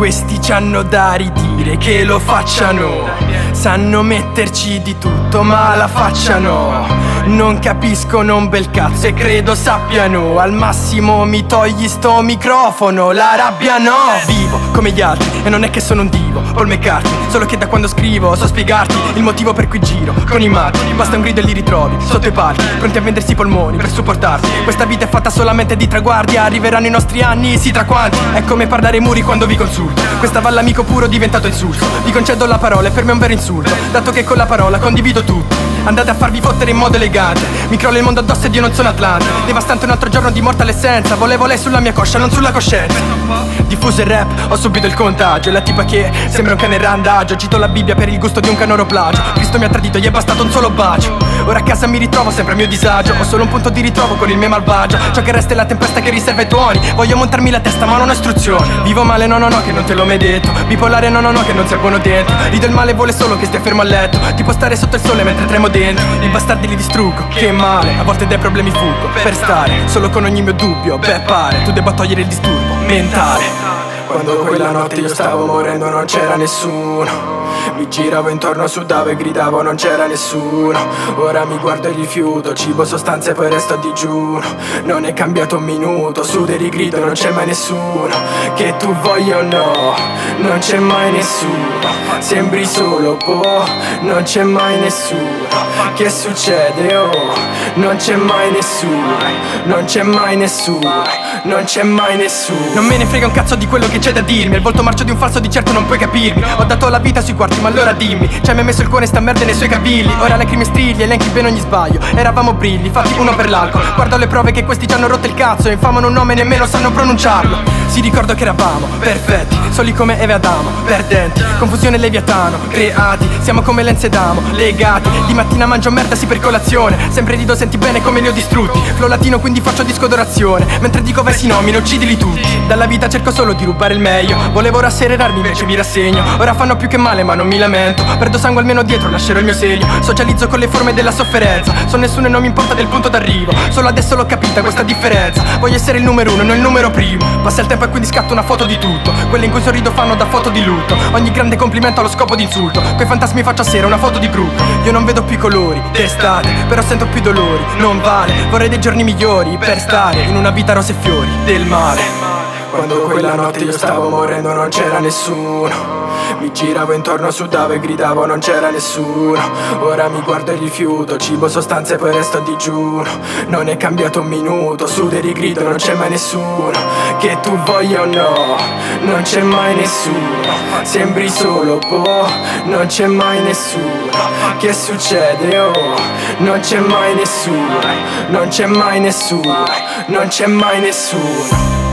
Questi ci hanno da ridire che lo facciano. Sanno metterci di tutto, ma la facciano. Non capiscono un bel cazzo e credo sappiano. Al massimo mi togli sto microfono, la rabbia no. Vivo come gli altri e non è che sono un divo, Paul McCartney. Solo che da quando scrivo so spiegarti il motivo per cui giro con i matti. Basta un grido e li ritrovi sotto i palchi, pronti a vendersi i polmoni per supportarti. Questa vita è fatta solamente di traguardi, arriveranno i nostri anni, sì tra quanti. È come parlare ai muri quando vi consulto. Questa valla amico puro diventato insulso Vi concedo la parola e per me è un vero insulto Dato che con la parola condivido tutto Andate a farvi fottere in modo elegante Mi crolla il mondo addosso ed io non sono Atlante Devastante un altro giorno di morta l'essenza Volevo lei sulla mia coscia, non sulla coscienza. Diffuso il rap, ho subito il contagio. La tipa che sembra un cane randagio. Cito la Bibbia per il gusto di un canoro plagio Cristo mi ha tradito, gli è bastato un solo bacio. Ora a casa mi ritrovo sempre a mio disagio. Ho solo un punto di ritrovo con il mio malvagio. Ciò che resta è la tempesta che riserva i tuoni. Voglio montarmi la testa ma non ho istruzione Vivo male, no no no che non te l'ho mai detto. Bipolare, no no no che non sia buono dentro. Rido il male vuole solo che stia fermo a letto. Ti può stare sotto il sole mentre tremo dentro I bastardi li distruggo, che male A volte dai problemi fuggo Per stare, solo con ogni mio dubbio Beh pare, tu debba togliere il disturbo mentale quando quella notte io stavo morendo non c'era nessuno. mi giravo intorno, sudavo e gridavo non c'era nessuno. Ora mi guardo e rifiuto, cibo, sostanze poi resto a digiuno. Non è cambiato un minuto, sudo e rigrido non c'è mai nessuno. Che tu voglia o no, non c'è mai nessuno. Sembri solo, boh, non c'è mai nessuno. Che succede, oh, non c'è mai nessuno. Non c'è mai nessuno, non c'è mai nessuno. Non me ne frega un cazzo di quello che c'è da dirmi Il volto marcio di un falso di certo non puoi capirmi. Ho dato la vita sui quarti ma allora dimmi. Ci hai mai messo il cuore sta merda nei suoi capelli Ora lacrime strigli, elenchi bene ogni sbaglio. Eravamo brilli, fatti uno per l'alcol Guardo le prove che questi ci hanno rotto il cazzo E infamano un nome nemmeno sanno pronunciarlo. Si ricordo che eravamo perfetti Soli come Eve Adamo, perdenti. Confusione leviatano, creati Siamo come Lenze Damo, legati. Di mattina mangio merda sì per colazione. Sempre rido senti bene come li ho distrutti. Flow latino quindi faccio disco d'orazione Mentre dico versi nomino, uccidili tutti Dalla vita cerco solo di rubare il meglio. Volevo rasserenarmi invece mi rassegno. Ora fanno più che male ma non mi lamento. Perdo sangue almeno dietro, lascerò il mio segno. Socializzo con le forme della sofferenza. Sono nessuno e non mi importa del punto d'arrivo. Solo adesso l'ho capita questa differenza. Voglio essere il numero uno, non il numero primo. Passa il tempo e quindi scatto una foto di tutto. Quelle in cui sorrido fanno da foto di lutto. Ogni grande complimento ha lo scopo di insulto. Quei fantasmi faccio a sera una foto di brutto Io non vedo più colori d'estate Però sento più dolori, non vale Vorrei dei giorni migliori per stare In una vita rose e fiori del male quando quella notte io stavo morendo non c'era nessuno. Mi giravo intorno, sudavo e gridavo non c'era nessuno. Ora mi guardo e rifiuto, cibo, sostanze poi resto a digiuno. Non è cambiato un minuto, sudo e rigrido non c'è mai nessuno. Che tu voglia o no, non c'è mai nessuno. Sembri solo, boh, non c'è mai nessuno. Che succede, oh, non c'è mai nessuno. Non c'è mai nessuno, non c'è mai nessuno